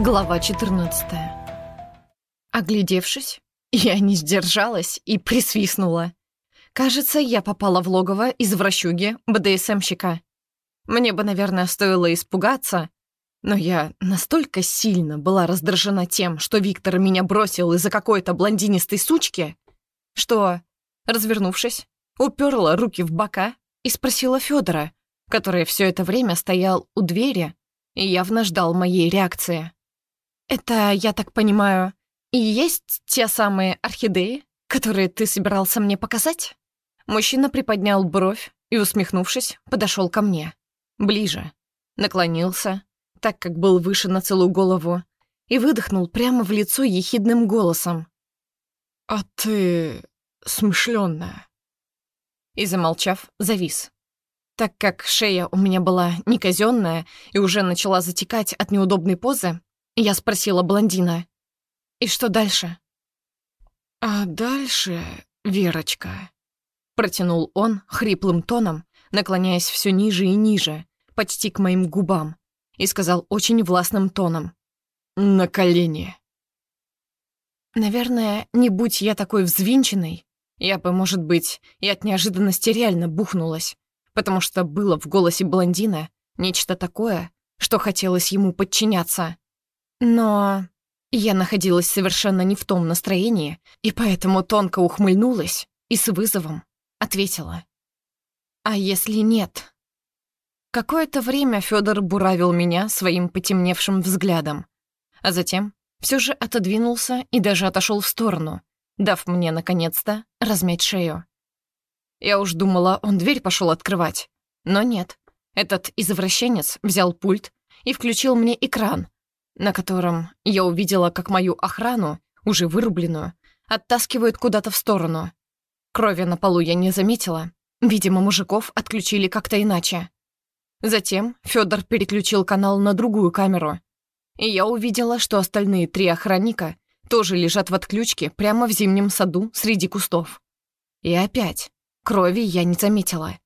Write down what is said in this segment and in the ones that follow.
Глава 14 Оглядевшись, я не сдержалась и присвистнула. Кажется, я попала в логово извращуги БДСМщика. Мне бы, наверное, стоило испугаться, но я настолько сильно была раздражена тем, что Виктор меня бросил из-за какой-то блондинистой сучки, что, развернувшись, уперла руки в бока и спросила Федора, который все это время стоял у двери и явно ждал моей реакции. «Это, я так понимаю, и есть те самые орхидеи, которые ты собирался мне показать?» Мужчина приподнял бровь и, усмехнувшись, подошел ко мне. Ближе. Наклонился, так как был выше на целую голову, и выдохнул прямо в лицо ехидным голосом. «А ты смышленная». И, замолчав, завис. Так как шея у меня была не казенная и уже начала затекать от неудобной позы, я спросила блондина. «И что дальше?» «А дальше, Верочка», — протянул он хриплым тоном, наклоняясь все ниже и ниже, почти к моим губам, и сказал очень властным тоном. «На колени». Наверное, не будь я такой взвинченной, я бы, может быть, и от неожиданности реально бухнулась, потому что было в голосе блондина нечто такое, что хотелось ему подчиняться. Но я находилась совершенно не в том настроении, и поэтому тонко ухмыльнулась и с вызовом ответила. «А если нет?» Какое-то время Федор буравил меня своим потемневшим взглядом, а затем все же отодвинулся и даже отошел в сторону, дав мне, наконец-то, размять шею. Я уж думала, он дверь пошел открывать, но нет. Этот извращенец взял пульт и включил мне экран, на котором я увидела, как мою охрану, уже вырубленную, оттаскивают куда-то в сторону. Крови на полу я не заметила. Видимо, мужиков отключили как-то иначе. Затем Федор переключил канал на другую камеру. И я увидела, что остальные три охранника тоже лежат в отключке прямо в зимнем саду среди кустов. И опять, крови я не заметила,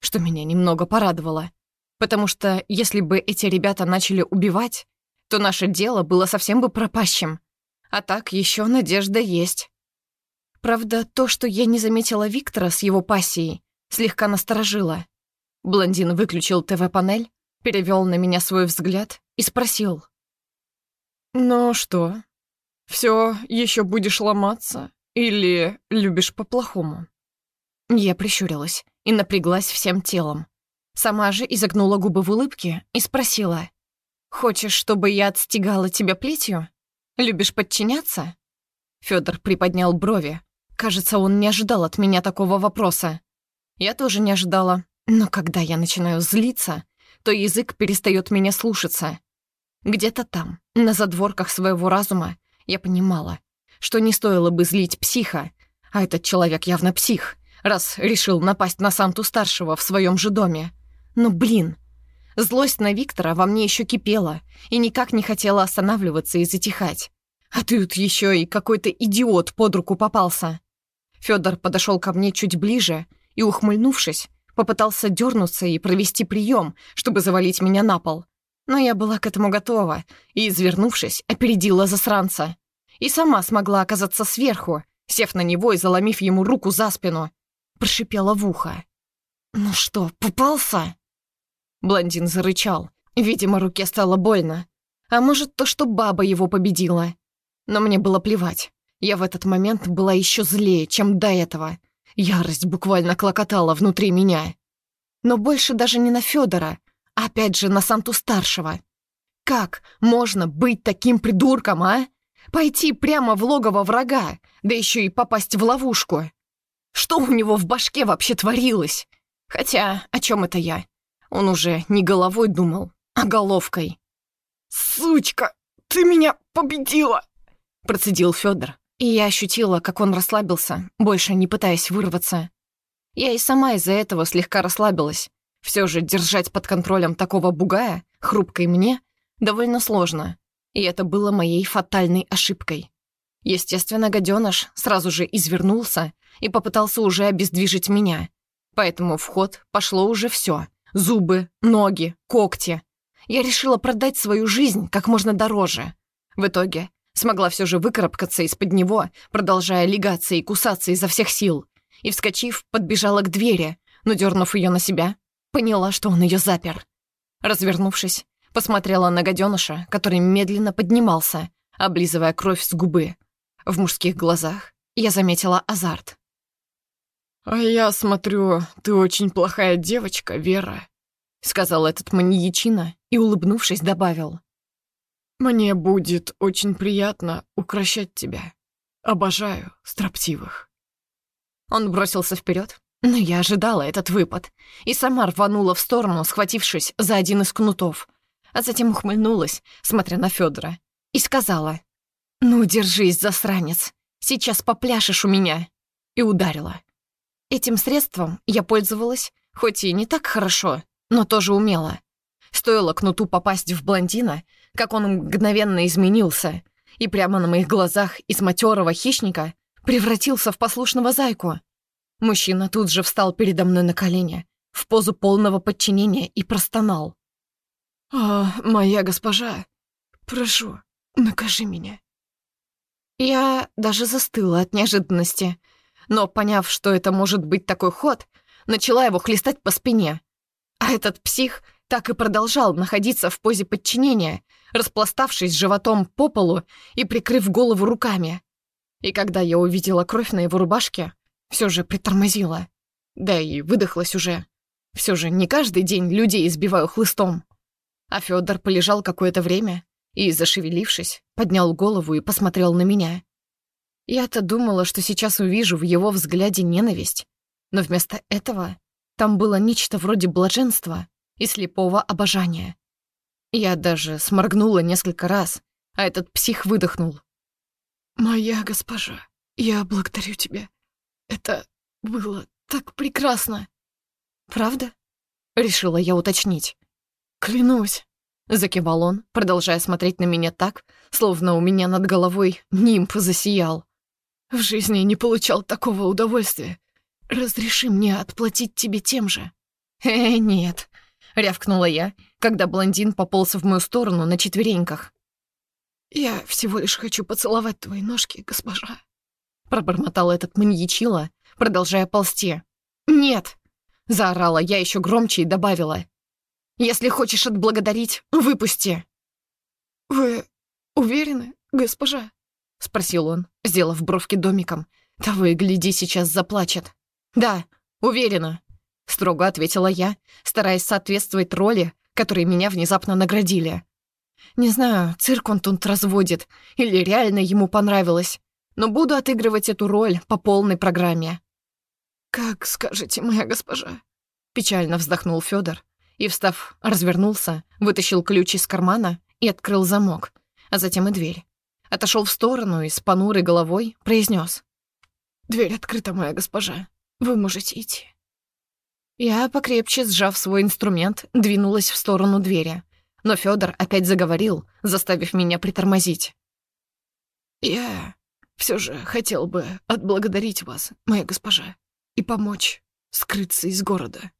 что меня немного порадовало. Потому что если бы эти ребята начали убивать, то наше дело было совсем бы пропащим. А так еще надежда есть. Правда, то, что я не заметила Виктора с его пассией, слегка насторожило. Блондин выключил ТВ-панель, перевел на меня свой взгляд и спросил. «Ну что, все еще будешь ломаться или любишь по-плохому?» Я прищурилась и напряглась всем телом. Сама же изогнула губы в улыбке и спросила. «Хочешь, чтобы я отстегала тебя плетью? Любишь подчиняться?» Федор приподнял брови. Кажется, он не ожидал от меня такого вопроса. Я тоже не ожидала. Но когда я начинаю злиться, то язык перестает меня слушаться. Где-то там, на задворках своего разума, я понимала, что не стоило бы злить психа, а этот человек явно псих, раз решил напасть на Санту-старшего в своем же доме. Но, блин, Злость на Виктора во мне еще кипела и никак не хотела останавливаться и затихать. А тут еще и какой-то идиот под руку попался. Федор подошел ко мне чуть ближе и, ухмыльнувшись, попытался дернуться и провести прием, чтобы завалить меня на пол. Но я была к этому готова и, извернувшись, опередила засранца. И сама смогла оказаться сверху, сев на него и заломив ему руку за спину. Прошипела в ухо. «Ну что, попался?» Блондин зарычал. Видимо, руке стало больно. А может, то, что баба его победила. Но мне было плевать. Я в этот момент была еще злее, чем до этого. Ярость буквально клокотала внутри меня. Но больше даже не на Федора, а опять же на Санту-старшего. Как можно быть таким придурком, а? Пойти прямо в логово врага, да еще и попасть в ловушку. Что у него в башке вообще творилось? Хотя, о чем это я? Он уже не головой думал, а головкой. «Сучка, ты меня победила!» Процедил Федор, и я ощутила, как он расслабился, больше не пытаясь вырваться. Я и сама из-за этого слегка расслабилась. Все же держать под контролем такого бугая, хрупкой мне, довольно сложно. И это было моей фатальной ошибкой. Естественно, гаденыш сразу же извернулся и попытался уже обездвижить меня. Поэтому в ход пошло уже все. Зубы, ноги, когти. я решила продать свою жизнь как можно дороже. В итоге смогла все же выкарабкаться из-под него, продолжая легаться и кусаться изо всех сил. И, вскочив, подбежала к двери, но, дернув ее на себя, поняла, что он ее запер. Развернувшись, посмотрела на гаденыша, который медленно поднимался, облизывая кровь с губы. В мужских глазах я заметила азарт. «А я смотрю, ты очень плохая девочка, Вера», — сказал этот маньячина и, улыбнувшись, добавил. «Мне будет очень приятно укращать тебя. Обожаю строптивых». Он бросился вперед, но я ожидала этот выпад и сама рванула в сторону, схватившись за один из кнутов, а затем ухмыльнулась, смотря на Федора, и сказала, «Ну, держись, засранец, сейчас попляшешь у меня», и ударила. Этим средством я пользовалась, хоть и не так хорошо, но тоже умела. Стоило кнуту попасть в блондина, как он мгновенно изменился, и прямо на моих глазах из матерого хищника превратился в послушного зайку. Мужчина тут же встал передо мной на колени, в позу полного подчинения и простонал. «А, моя госпожа, прошу, накажи меня». Я даже застыла от неожиданности, но, поняв, что это может быть такой ход, начала его хлестать по спине. А этот псих так и продолжал находиться в позе подчинения, распластавшись животом по полу и прикрыв голову руками. И когда я увидела кровь на его рубашке, все же притормозила. Да и выдохлась уже. Все же не каждый день людей избиваю хлыстом. А Федор полежал какое-то время и, зашевелившись, поднял голову и посмотрел на меня. Я-то думала, что сейчас увижу в его взгляде ненависть, но вместо этого там было нечто вроде блаженства и слепого обожания. Я даже сморгнула несколько раз, а этот псих выдохнул. «Моя госпожа, я благодарю тебя. Это было так прекрасно!» «Правда?» — решила я уточнить. «Клянусь!» — закивал он, продолжая смотреть на меня так, словно у меня над головой нимб засиял. «В жизни не получал такого удовольствия. Разреши мне отплатить тебе тем же». «Э, нет», — рявкнула я, когда блондин пополз в мою сторону на четвереньках. «Я всего лишь хочу поцеловать твои ножки, госпожа», — пробормотал этот маньячила, продолжая ползти. «Нет!» — заорала я еще громче и добавила. Если хочешь отблагодарить, выпусти». «Вы уверены, госпожа?» — спросил он, сделав бровки домиком. «Того и гляди, сейчас заплачет». «Да, уверена», — строго ответила я, стараясь соответствовать роли, которой меня внезапно наградили. Не знаю, цирк он тут разводит, или реально ему понравилось, но буду отыгрывать эту роль по полной программе. «Как скажете, моя госпожа», — печально вздохнул Федор, и, встав, развернулся, вытащил ключ из кармана и открыл замок, а затем и дверь. Отошел в сторону и с понурой головой произнес: «Дверь открыта, моя госпожа. Вы можете идти». Я, покрепче сжав свой инструмент, двинулась в сторону двери, но Федор опять заговорил, заставив меня притормозить. «Я все же хотел бы отблагодарить вас, моя госпожа, и помочь скрыться из города».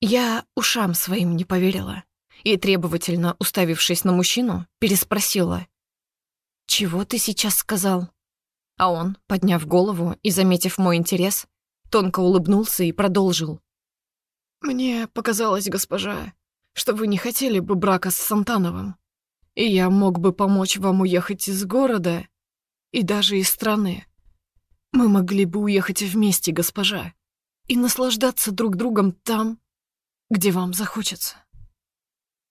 Я ушам своим не поверила и, требовательно уставившись на мужчину, переспросила. «Чего ты сейчас сказал?» А он, подняв голову и заметив мой интерес, тонко улыбнулся и продолжил. «Мне показалось, госпожа, что вы не хотели бы брака с Сантановым, и я мог бы помочь вам уехать из города и даже из страны. Мы могли бы уехать вместе, госпожа, и наслаждаться друг другом там, где вам захочется.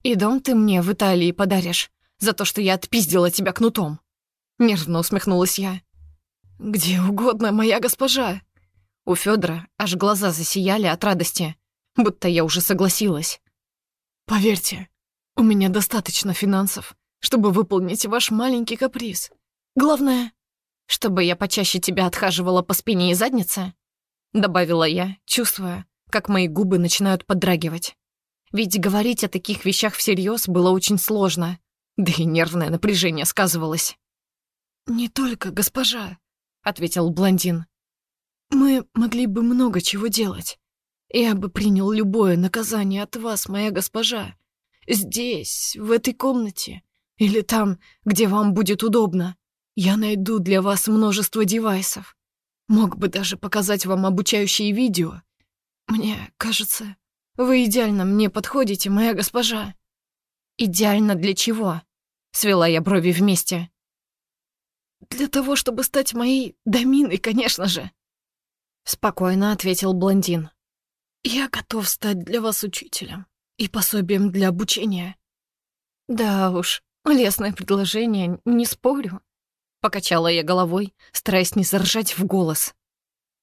И дом ты мне в Италии подаришь за то, что я отпиздила тебя кнутом. Нервно усмехнулась я. Где угодно, моя госпожа. У Федора аж глаза засияли от радости, будто я уже согласилась. Поверьте, у меня достаточно финансов, чтобы выполнить ваш маленький каприз. Главное, чтобы я почаще тебя отхаживала по спине и заднице, добавила я, чувствуя, как мои губы начинают подрагивать. Ведь говорить о таких вещах всерьез было очень сложно, да и нервное напряжение сказывалось. «Не только, госпожа», — ответил блондин. «Мы могли бы много чего делать. Я бы принял любое наказание от вас, моя госпожа, здесь, в этой комнате, или там, где вам будет удобно. Я найду для вас множество девайсов. Мог бы даже показать вам обучающие видео. Мне кажется, вы идеально мне подходите, моя госпожа». «Идеально для чего?» — свела я брови вместе. «Для того, чтобы стать моей доминой, конечно же», — спокойно ответил блондин. «Я готов стать для вас учителем и пособием для обучения». «Да уж, лесное предложение, не спорю», — покачала я головой, стараясь не заржать в голос.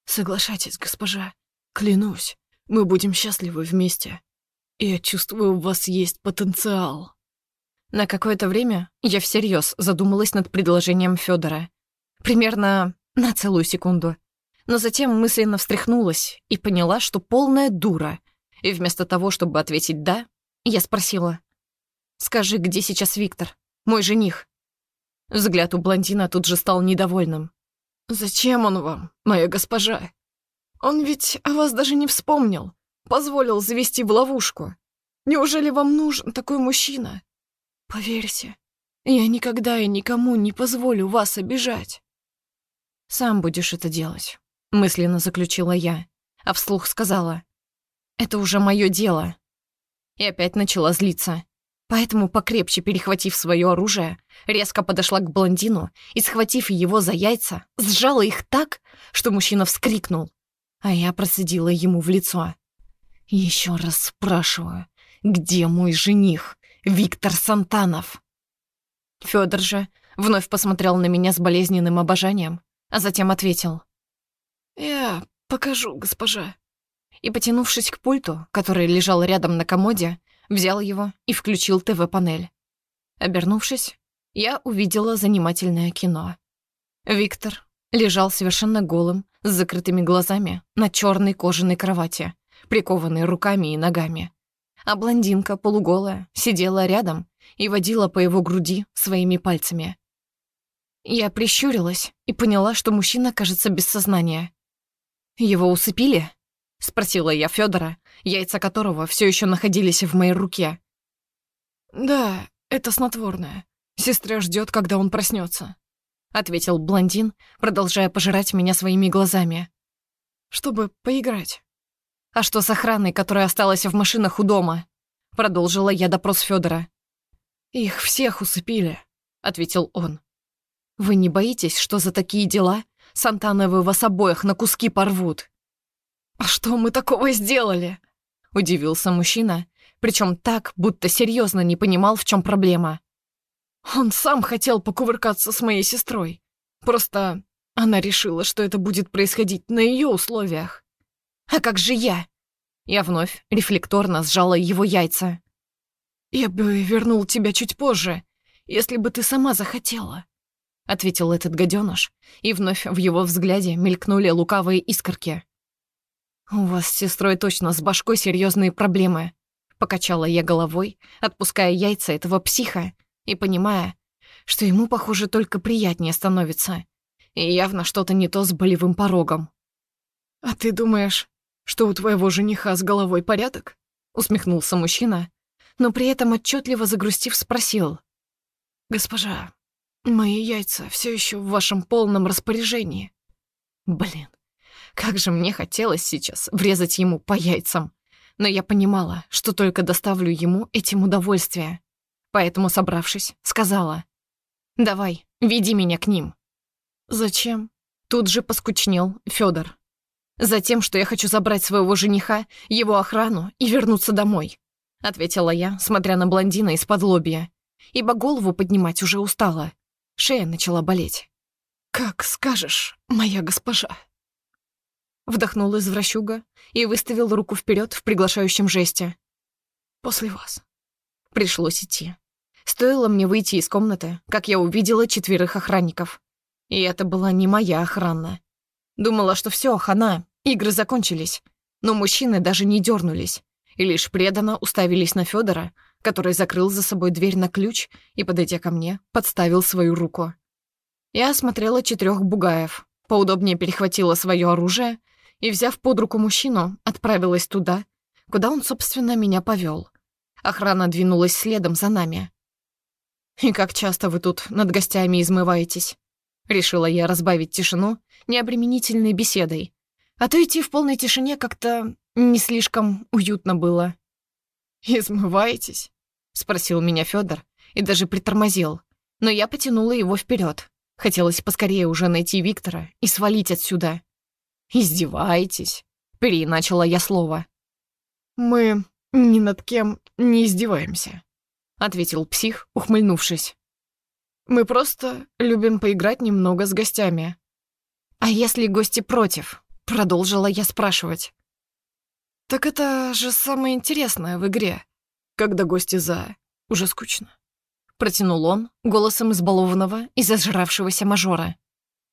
«Соглашайтесь, госпожа, клянусь, мы будем счастливы вместе. Я чувствую, у вас есть потенциал». На какое-то время я всерьез задумалась над предложением Федора. Примерно на целую секунду. Но затем мысленно встряхнулась и поняла, что полная дура. И вместо того, чтобы ответить «да», я спросила. «Скажи, где сейчас Виктор? Мой жених?» Взгляд у блондина тут же стал недовольным. «Зачем он вам, моя госпожа? Он ведь о вас даже не вспомнил, позволил завести в ловушку. Неужели вам нужен такой мужчина? Поверьте, я никогда и никому не позволю вас обижать». «Сам будешь это делать», — мысленно заключила я, а вслух сказала. «Это уже мое дело». И опять начала злиться. Поэтому, покрепче перехватив свое оружие, резко подошла к блондину и, схватив его за яйца, сжала их так, что мужчина вскрикнул, а я процедила ему в лицо. «Еще раз спрашиваю, где мой жених?» Виктор Сантанов. Федор же вновь посмотрел на меня с болезненным обожанием, а затем ответил. «Я покажу, госпожа». И, потянувшись к пульту, который лежал рядом на комоде, взял его и включил ТВ-панель. Обернувшись, я увидела занимательное кино. Виктор лежал совершенно голым, с закрытыми глазами, на черной кожаной кровати, прикованной руками и ногами а блондинка, полуголая, сидела рядом и водила по его груди своими пальцами. Я прищурилась и поняла, что мужчина кажется без сознания. «Его усыпили?» — спросила я Федора, яйца которого все еще находились в моей руке. «Да, это снотворное. Сестра ждет, когда он проснется, ответил блондин, продолжая пожирать меня своими глазами. «Чтобы поиграть». «А что с охраной, которая осталась в машинах у дома?» Продолжила я допрос Федора. «Их всех усыпили», — ответил он. «Вы не боитесь, что за такие дела Сантановы вас обоих на куски порвут?» «А что мы такого сделали?» — удивился мужчина, причем так, будто серьезно не понимал, в чем проблема. «Он сам хотел покувыркаться с моей сестрой. Просто она решила, что это будет происходить на ее условиях. «А как же я?» Я вновь рефлекторно сжала его яйца. «Я бы вернул тебя чуть позже, если бы ты сама захотела», — ответил этот гаденыш, и вновь в его взгляде мелькнули лукавые искорки. «У вас с сестрой точно с башкой серьезные проблемы», — покачала я головой, отпуская яйца этого психа и понимая, что ему, похоже, только приятнее становится, и явно что-то не то с болевым порогом. «А ты думаешь, что у твоего жениха с головой порядок?» — усмехнулся мужчина, но при этом отчетливо загрустив спросил. «Госпожа, мои яйца все еще в вашем полном распоряжении». Блин, как же мне хотелось сейчас врезать ему по яйцам. Но я понимала, что только доставлю ему этим удовольствие. Поэтому, собравшись, сказала. «Давай, веди меня к ним». «Зачем?» Тут же поскучнел Федор. Затем, что я хочу забрать своего жениха, его охрану и вернуться домой», — ответила я, смотря на блондина из-под лобья, ибо голову поднимать уже устала. Шея начала болеть. «Как скажешь, моя госпожа». Вдохнул извращуга и выставил руку вперед в приглашающем жесте. «После вас». Пришлось идти. Стоило мне выйти из комнаты, как я увидела четверых охранников. И это была не моя охрана. Думала, что все, хана, Игры закончились, но мужчины даже не дернулись и лишь преданно уставились на Федора, который закрыл за собой дверь на ключ и, подойдя ко мне, подставил свою руку. Я осмотрела четырех бугаев, поудобнее перехватила свое оружие и, взяв под руку мужчину, отправилась туда, куда он, собственно, меня повел. Охрана двинулась следом за нами. «И как часто вы тут над гостями измываетесь?» Решила я разбавить тишину необременительной беседой. А то идти в полной тишине как-то не слишком уютно было. «Измываетесь?» — спросил меня Федор и даже притормозил. Но я потянула его вперед. Хотелось поскорее уже найти Виктора и свалить отсюда. «Издеваетесь?» — переиначила я слово. «Мы ни над кем не издеваемся», — ответил псих, ухмыльнувшись. «Мы просто любим поиграть немного с гостями». «А если гости против?» — продолжила я спрашивать. «Так это же самое интересное в игре, когда гости за. Уже скучно». Протянул он голосом избалованного и зажравшегося мажора.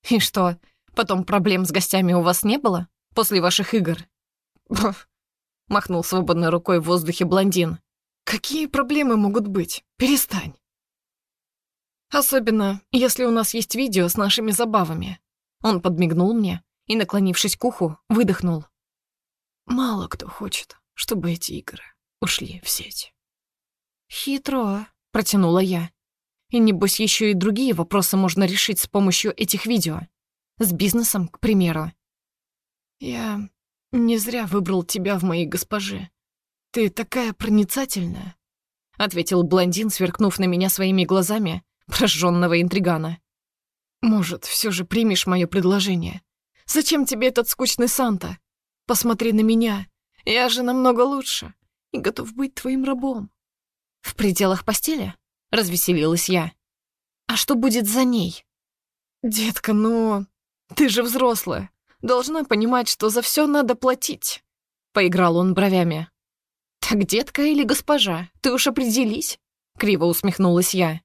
«И что, потом проблем с гостями у вас не было после ваших игр?» Махнул свободной рукой в воздухе блондин. «Какие проблемы могут быть? Перестань!» «Особенно, если у нас есть видео с нашими забавами». Он подмигнул мне и, наклонившись к уху, выдохнул. «Мало кто хочет, чтобы эти игры ушли в сеть». «Хитро», протянула я. И небось еще и другие вопросы можно решить с помощью этих видео. С бизнесом, к примеру. Я не зря выбрал тебя в моей госпоже. Ты такая проницательная, ответил блондин, сверкнув на меня своими глазами прожженного интригана. Может, все же примешь мое предложение? Зачем тебе этот скучный Санта? Посмотри на меня. Я же намного лучше и готов быть твоим рабом. «В пределах постели?» — развеселилась я. «А что будет за ней?» «Детка, ну, ты же взрослая. Должна понимать, что за все надо платить», — поиграл он бровями. «Так детка или госпожа, ты уж определись», — криво усмехнулась я.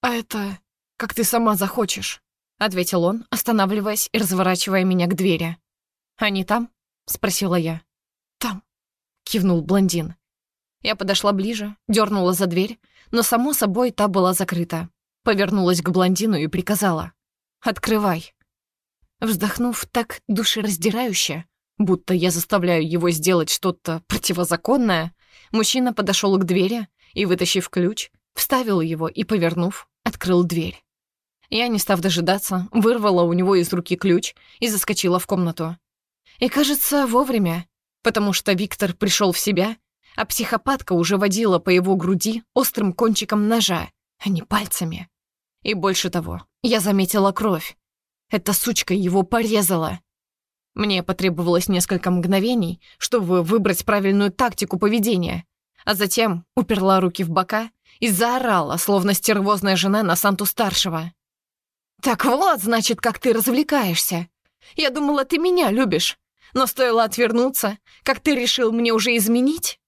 «А это как ты сама захочешь», — ответил он, останавливаясь и разворачивая меня к двери. «Они там?» — спросила я. «Там», — кивнул блондин. Я подошла ближе, дернула за дверь, но, само собой, та была закрыта. Повернулась к блондину и приказала. «Открывай». Вздохнув так душераздирающе, будто я заставляю его сделать что-то противозаконное, мужчина подошел к двери и, вытащив ключ, вставил его и, повернув, открыл дверь. Я, не став дожидаться, вырвала у него из руки ключ и заскочила в комнату. И, кажется, вовремя, потому что Виктор пришел в себя а психопатка уже водила по его груди острым кончиком ножа, а не пальцами. И больше того, я заметила кровь. Эта сучка его порезала. Мне потребовалось несколько мгновений, чтобы выбрать правильную тактику поведения, а затем уперла руки в бока и заорала, словно стервозная жена на Санту-старшего. «Так вот, значит, как ты развлекаешься. Я думала, ты меня любишь, но стоило отвернуться, как ты решил мне уже изменить?»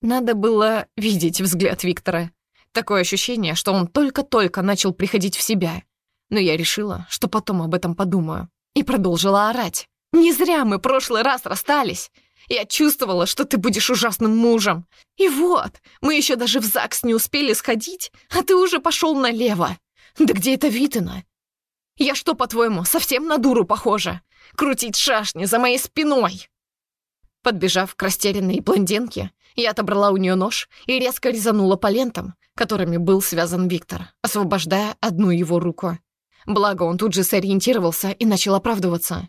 Надо было видеть взгляд Виктора. Такое ощущение, что он только-только начал приходить в себя. Но я решила, что потом об этом подумаю. И продолжила орать. «Не зря мы прошлый раз расстались. Я чувствовала, что ты будешь ужасным мужем. И вот, мы еще даже в ЗАГС не успели сходить, а ты уже пошел налево. Да где это видно? Я что, по-твоему, совсем на дуру похожа? Крутить шашни за моей спиной!» Подбежав к растерянной блондинке, я отобрала у нее нож и резко резанула по лентам, которыми был связан Виктор, освобождая одну его руку. Благо, он тут же сориентировался и начал оправдываться.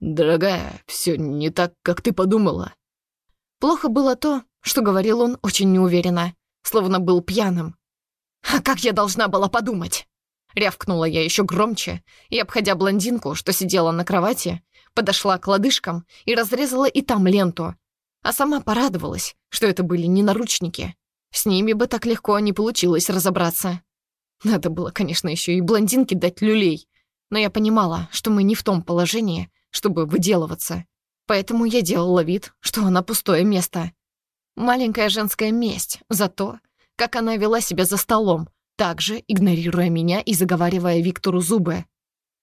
«Дорогая, все не так, как ты подумала». Плохо было то, что говорил он очень неуверенно, словно был пьяным. «А как я должна была подумать?» Рявкнула я еще громче и, обходя блондинку, что сидела на кровати, подошла к лодыжкам и разрезала и там ленту, а сама порадовалась, что это были не наручники. С ними бы так легко не получилось разобраться. Надо было, конечно, еще и блондинке дать люлей, но я понимала, что мы не в том положении, чтобы выделываться. Поэтому я делала вид, что она пустое место. Маленькая женская месть за то, как она вела себя за столом, также игнорируя меня и заговаривая Виктору зубы.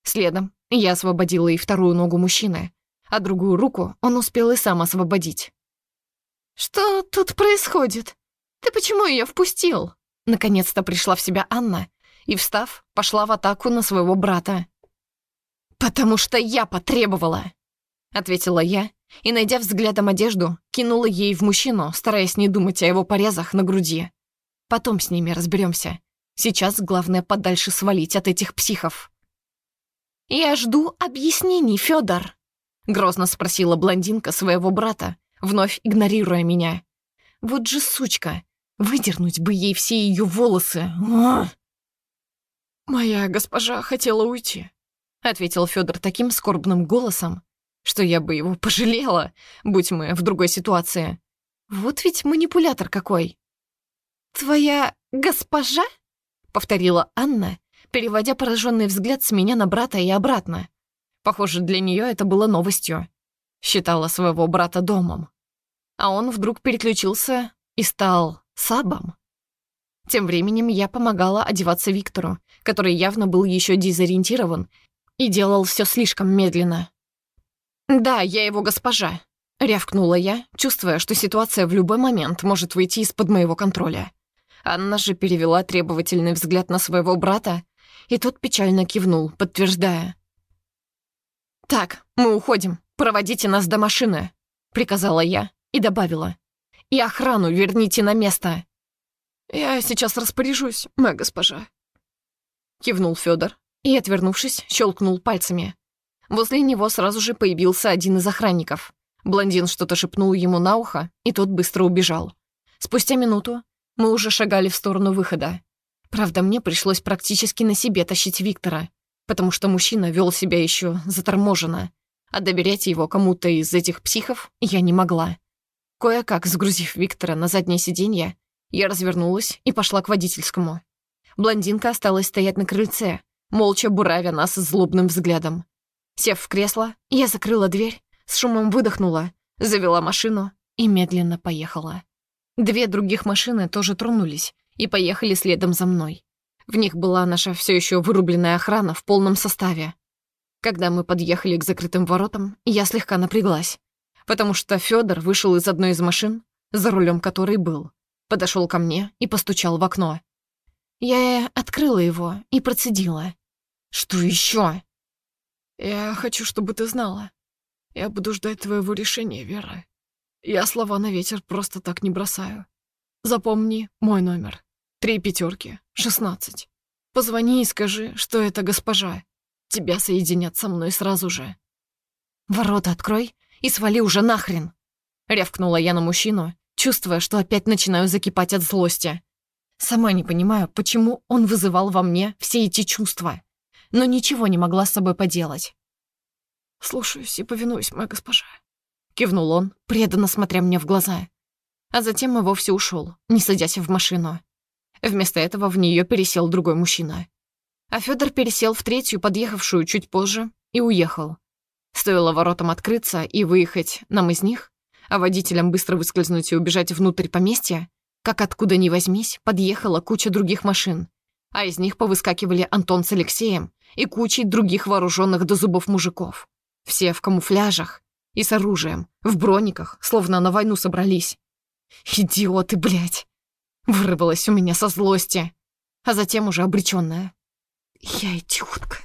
Следом я освободила и вторую ногу мужчины, а другую руку он успел и сам освободить. «Что тут происходит? Ты почему ее впустил?» Наконец-то пришла в себя Анна и, встав, пошла в атаку на своего брата. «Потому что я потребовала!» — ответила я и, найдя взглядом одежду, кинула ей в мужчину, стараясь не думать о его порезах на груди. Потом с ними разберемся. Сейчас главное подальше свалить от этих психов. «Я жду объяснений, Федор», — грозно спросила блондинка своего брата, вновь игнорируя меня. «Вот же сучка! Выдернуть бы ей все ее волосы! «Моя госпожа хотела уйти», — ответил Федор таким скорбным голосом, что я бы его пожалела, будь мы в другой ситуации. Вот ведь манипулятор какой. «Твоя госпожа?» — повторила Анна, переводя пораженный взгляд с меня на брата и обратно. Похоже, для нее это было новостью. Считала своего брата домом. А он вдруг переключился и стал сабом. Тем временем я помогала одеваться Виктору, который явно был еще дезориентирован и делал все слишком медленно. «Да, я его госпожа», — рявкнула я, чувствуя, что ситуация в любой момент может выйти из-под моего контроля. Анна же перевела требовательный взгляд на своего брата и тот печально кивнул, подтверждая. «Так, мы уходим. Проводите нас до машины», — приказала я и добавила. «И охрану верните на место». «Я сейчас распоряжусь, моя госпожа», — кивнул Федор и, отвернувшись, щелкнул пальцами. Возле него сразу же появился один из охранников. Блондин что-то шепнул ему на ухо, и тот быстро убежал. Спустя минуту мы уже шагали в сторону выхода. Правда, мне пришлось практически на себе тащить Виктора, потому что мужчина вел себя еще заторможенно, а доверять его кому-то из этих психов я не могла. Кое-как сгрузив Виктора на заднее сиденье, я развернулась и пошла к водительскому. Блондинка осталась стоять на крыльце, молча буравя нас злобным взглядом. Сев в кресло, я закрыла дверь, с шумом выдохнула, завела машину и медленно поехала. Две других машины тоже тронулись, и поехали следом за мной. В них была наша все еще вырубленная охрана в полном составе. Когда мы подъехали к закрытым воротам, я слегка напряглась, потому что Федор вышел из одной из машин, за рулем которой был, подошел ко мне и постучал в окно. Я открыла его и процедила. «Что еще? «Я хочу, чтобы ты знала. Я буду ждать твоего решения, Вера. Я слова на ветер просто так не бросаю. Запомни мой номер. Три пятерки, шестнадцать. Позвони и скажи, что это госпожа. Тебя соединят со мной сразу же. Ворота открой и свали уже нахрен. Рявкнула я на мужчину, чувствуя, что опять начинаю закипать от злости. Сама не понимаю, почему он вызывал во мне все эти чувства, но ничего не могла с собой поделать. «Слушаюсь и повинуюсь, моя госпожа», — кивнул он, преданно смотря мне в глаза. А затем и вовсе ушел, не садясь в машину. Вместо этого в нее пересел другой мужчина. А Федор пересел в третью, подъехавшую чуть позже, и уехал. Стоило воротам открыться и выехать нам из них, а водителям быстро выскользнуть и убежать внутрь поместья, как откуда ни возьмись, подъехала куча других машин, а из них повыскакивали Антон с Алексеем и кучей других вооруженных до зубов мужиков. Все в камуфляжах и с оружием, в брониках, словно на войну собрались. Идиоты, блядь! Вырвалась у меня со злости, а затем уже обречённая. Я идиотка.